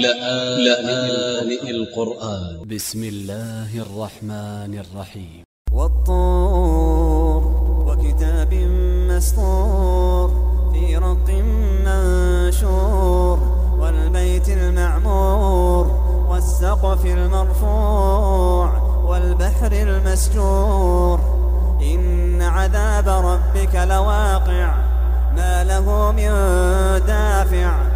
لآن القرآن. ب س م الله الرحمن الرحيم. والطور وكتاب مسطور في رق منشور والبيت المعمور والسقف المرفوع والبحر المسجور. إن عذاب ربك لواقع ما له من دافع.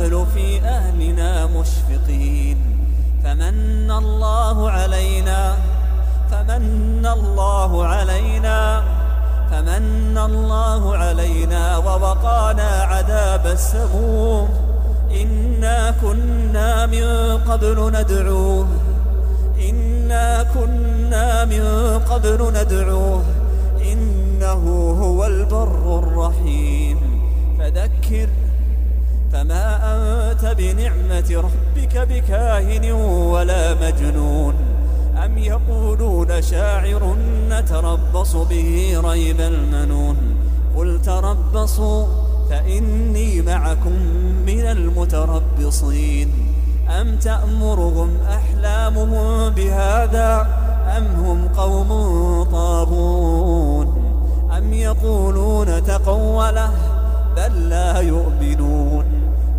قبل في أهلنا مشفقين. فمن الله علينا فمن الله علينا فمن الله علينا ووقانا عذاب السموم. إنا كنا من قبل ندعوه إنا كنا من قبل ندعوه إنه هو البر الرحيم. فذكر فما أنت بنعمة ربك بكاهن ولا مجنون أم يقولون شاعر نتربص به ريب المنون قل تربصوا فإني معكم من المتربصين أم تأمرهم أحلامهم بهذا أم هم قوم طاغون أم يقولون تقوله بل لا يؤمنون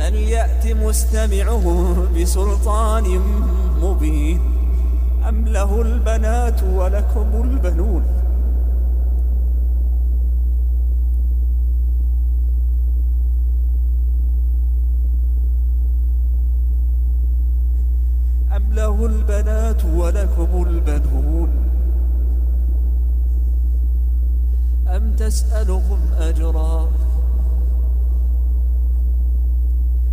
فليأت مستمعهم بسلطان مبين أم له البنات ولكم البنون أم له البنات ولكم البنون أم تسألهم أجرا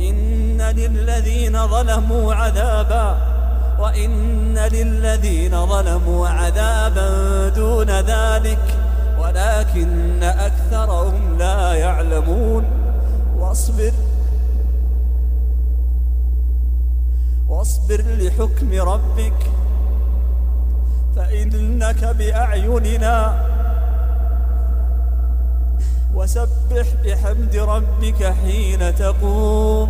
وإن للذين ظلموا عذابا وإن للذين ظلموا عذابا دون ذلك ولكن أكثرهم لا يعلمون. واصبر واصبر لحكم ربك فإنك بأعيننا. وسبح بحمد ربك حين تقوم.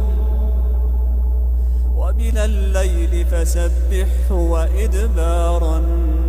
ومن الليل فسبحه وإدبار النار